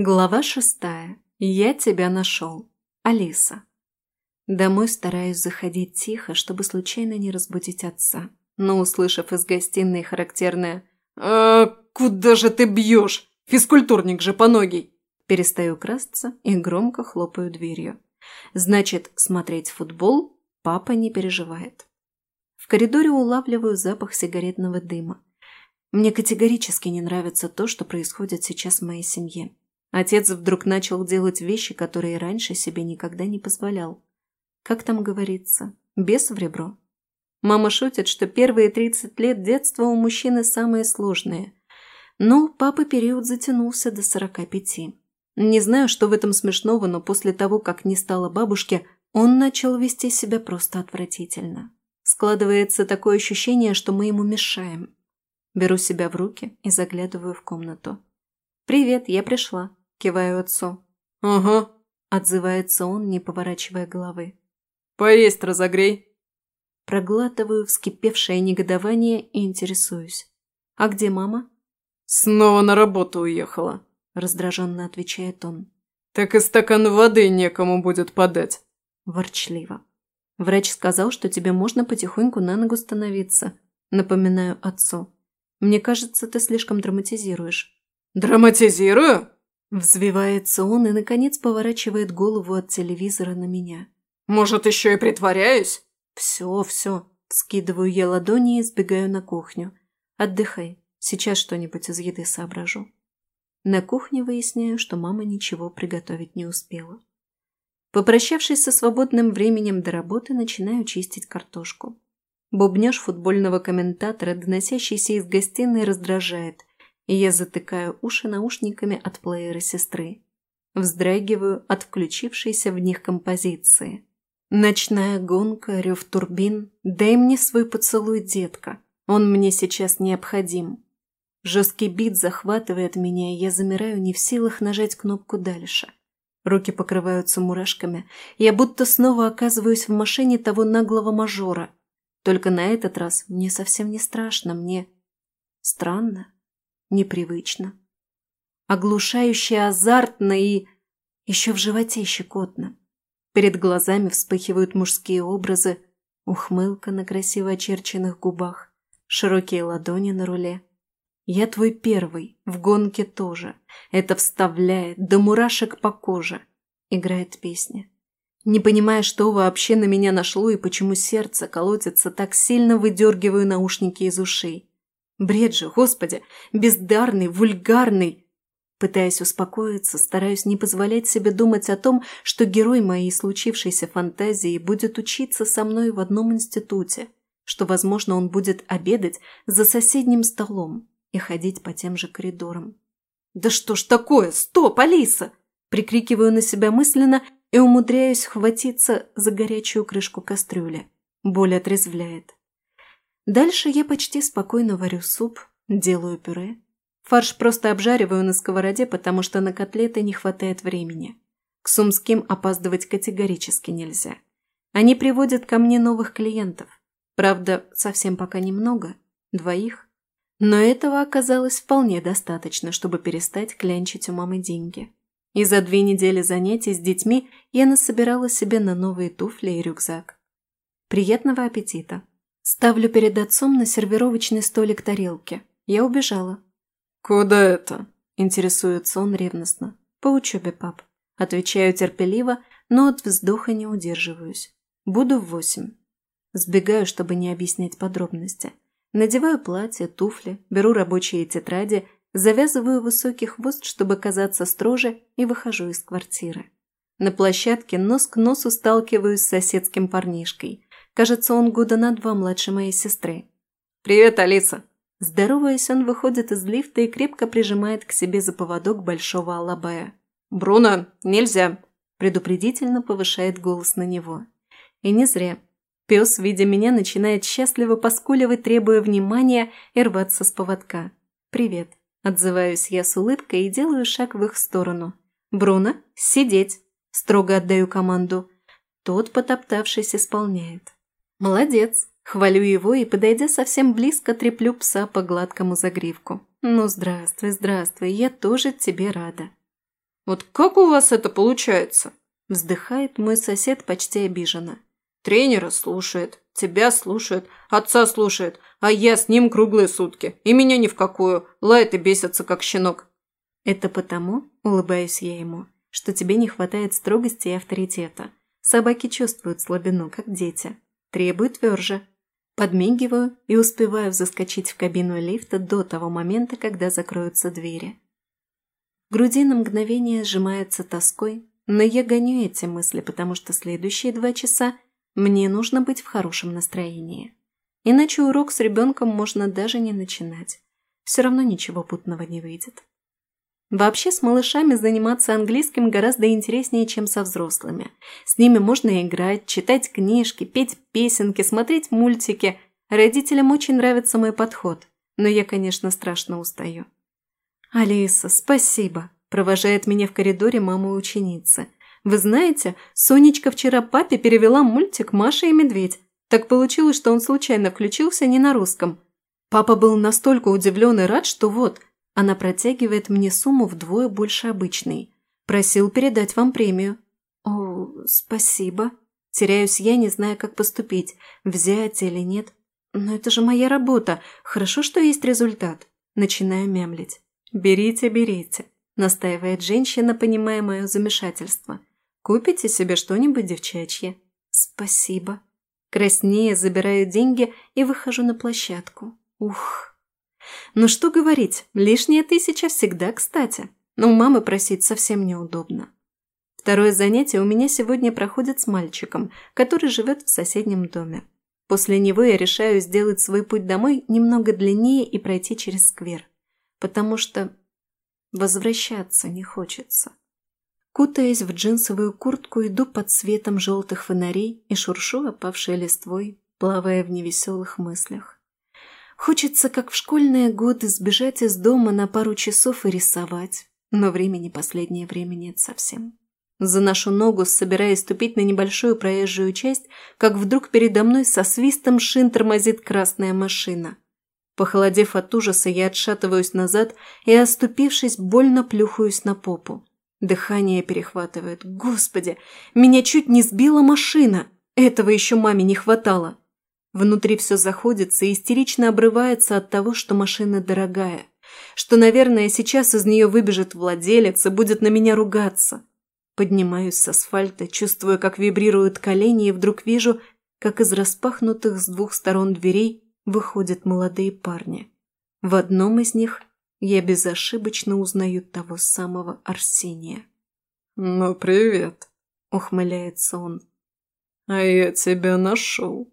Глава шестая. Я тебя нашел. Алиса. Домой стараюсь заходить тихо, чтобы случайно не разбудить отца. Но, услышав из гостиной характерное «А куда же ты бьешь? Физкультурник же поногий!» Перестаю красться и громко хлопаю дверью. Значит, смотреть футбол папа не переживает. В коридоре улавливаю запах сигаретного дыма. Мне категорически не нравится то, что происходит сейчас в моей семье. Отец вдруг начал делать вещи, которые раньше себе никогда не позволял. Как там говорится, без в ребро. Мама шутит, что первые 30 лет детства у мужчины самые сложные. Но папа период затянулся до 45. Не знаю, что в этом смешного, но после того, как не стало бабушки, он начал вести себя просто отвратительно. Складывается такое ощущение, что мы ему мешаем. Беру себя в руки и заглядываю в комнату. «Привет, я пришла», – киваю отцу. «Ага», – отзывается он, не поворачивая головы. «Поесть разогрей». Проглатываю вскипевшее негодование и интересуюсь. «А где мама?» «Снова на работу уехала», – раздраженно отвечает он. «Так и стакан воды некому будет подать». Ворчливо. «Врач сказал, что тебе можно потихоньку на ногу становиться», – напоминаю отцу. «Мне кажется, ты слишком драматизируешь». «Драматизирую?» Взвивается он и, наконец, поворачивает голову от телевизора на меня. «Может, еще и притворяюсь?» «Все, все». Скидываю я ладони и сбегаю на кухню. «Отдыхай. Сейчас что-нибудь из еды соображу». На кухне выясняю, что мама ничего приготовить не успела. Попрощавшись со свободным временем до работы, начинаю чистить картошку. Бубнеж футбольного комментатора, доносящийся из гостиной, раздражает, я затыкаю уши наушниками от плеера сестры. Вздрагиваю от включившейся в них композиции. Ночная гонка, рев турбин. Дай мне свой поцелуй, детка. Он мне сейчас необходим. Жесткий бит захватывает меня, и я замираю не в силах нажать кнопку дальше. Руки покрываются мурашками. Я будто снова оказываюсь в машине того наглого мажора. Только на этот раз мне совсем не страшно, мне странно непривычно. Оглушающе азартно и еще в животе щекотно. Перед глазами вспыхивают мужские образы, ухмылка на красиво очерченных губах, широкие ладони на руле. Я твой первый, в гонке тоже. Это вставляет, до мурашек по коже. Играет песня. Не понимая, что вообще на меня нашло и почему сердце колотится, так сильно выдергиваю наушники из ушей. Бред же, господи, бездарный, вульгарный. Пытаясь успокоиться, стараюсь не позволять себе думать о том, что герой моей случившейся фантазии будет учиться со мной в одном институте, что, возможно, он будет обедать за соседним столом и ходить по тем же коридорам. «Да что ж такое? Стоп, Алиса!» Прикрикиваю на себя мысленно и умудряюсь хватиться за горячую крышку кастрюли. Боль отрезвляет. Дальше я почти спокойно варю суп, делаю пюре. Фарш просто обжариваю на сковороде, потому что на котлеты не хватает времени. К сумским опаздывать категорически нельзя. Они приводят ко мне новых клиентов. Правда, совсем пока немного, двоих. Но этого оказалось вполне достаточно, чтобы перестать клянчить у мамы деньги. И за две недели занятий с детьми я насобирала себе на новые туфли и рюкзак. Приятного аппетита! Ставлю перед отцом на сервировочный столик тарелки. Я убежала. «Куда это?» – интересуется он ревностно. «По учебе, пап». Отвечаю терпеливо, но от вздоха не удерживаюсь. Буду в восемь. Сбегаю, чтобы не объяснять подробности. Надеваю платье, туфли, беру рабочие тетради, завязываю высокий хвост, чтобы казаться строже, и выхожу из квартиры. На площадке нос к носу сталкиваюсь с соседским парнишкой – Кажется, он года на два младше моей сестры. «Привет, Алиса!» Здороваясь, он выходит из лифта и крепко прижимает к себе за поводок большого алабая. «Бруно, нельзя!» Предупредительно повышает голос на него. И не зря. Пес, видя меня, начинает счастливо поскуливать, требуя внимания и рваться с поводка. «Привет!» Отзываюсь я с улыбкой и делаю шаг в их сторону. «Бруно, сидеть!» Строго отдаю команду. Тот, потоптавшись, исполняет. «Молодец!» Хвалю его и, подойдя совсем близко, треплю пса по гладкому загривку. «Ну, здравствуй, здравствуй, я тоже тебе рада». Вот как у вас это получается?» Вздыхает мой сосед почти обиженно. «Тренера слушает, тебя слушает, отца слушает, а я с ним круглые сутки, и меня ни в какую, лает и бесится, как щенок». «Это потому, – улыбаюсь я ему, – что тебе не хватает строгости и авторитета. Собаки чувствуют слабину, как дети. Требуют тверже. Подмигиваю и успеваю заскочить в кабину лифта до того момента, когда закроются двери. Груди на мгновение сжимается тоской, но я гоню эти мысли, потому что следующие два часа мне нужно быть в хорошем настроении. Иначе урок с ребенком можно даже не начинать. Все равно ничего путного не выйдет. Вообще с малышами заниматься английским гораздо интереснее, чем со взрослыми. С ними можно играть, читать книжки, петь песенки, смотреть мультики. Родителям очень нравится мой подход, но я, конечно, страшно устаю. «Алиса, спасибо!» – провожает меня в коридоре мама ученицы. «Вы знаете, Сонечка вчера папе перевела мультик «Маша и медведь». Так получилось, что он случайно включился не на русском. Папа был настолько удивлен и рад, что вот – она протягивает мне сумму вдвое больше обычной. Просил передать вам премию. О, спасибо. Теряюсь я, не зная, как поступить, взять или нет. Но это же моя работа. Хорошо, что есть результат. Начинаю мямлить. «Берите, берите», – настаивает женщина, понимая мое замешательство. «Купите себе что-нибудь девчачье». «Спасибо». Краснее забираю деньги и выхожу на площадку. Ух, но что говорить, лишняя тысяча всегда кстати. Но у мамы просить совсем неудобно. Второе занятие у меня сегодня проходит с мальчиком, который живет в соседнем доме. После него я решаю сделать свой путь домой немного длиннее и пройти через сквер. Потому что возвращаться не хочется. Кутаясь в джинсовую куртку, иду под светом желтых фонарей и шуршу опавшей листвой, плавая в невеселых мыслях. Хочется, как в школьные годы, сбежать из дома на пару часов и рисовать, но времени последнее время нет совсем. Заношу ногу, собираясь ступить на небольшую проезжую часть, как вдруг передо мной со свистом шин тормозит красная машина. Похолодев от ужаса, я отшатываюсь назад и, оступившись, больно плюхаюсь на попу. Дыхание перехватывает. Господи, меня чуть не сбила машина! Этого еще маме не хватало. Внутри все заходится и истерично обрывается от того, что машина дорогая. Что, наверное, сейчас из нее выбежит владелец и будет на меня ругаться. Поднимаюсь с асфальта, чувствуя, как вибрируют колени, и вдруг вижу, как из распахнутых с двух сторон дверей выходят молодые парни. В одном из них я безошибочно узнаю того самого Арсения. «Ну, привет», — ухмыляется он. «А я тебя нашел».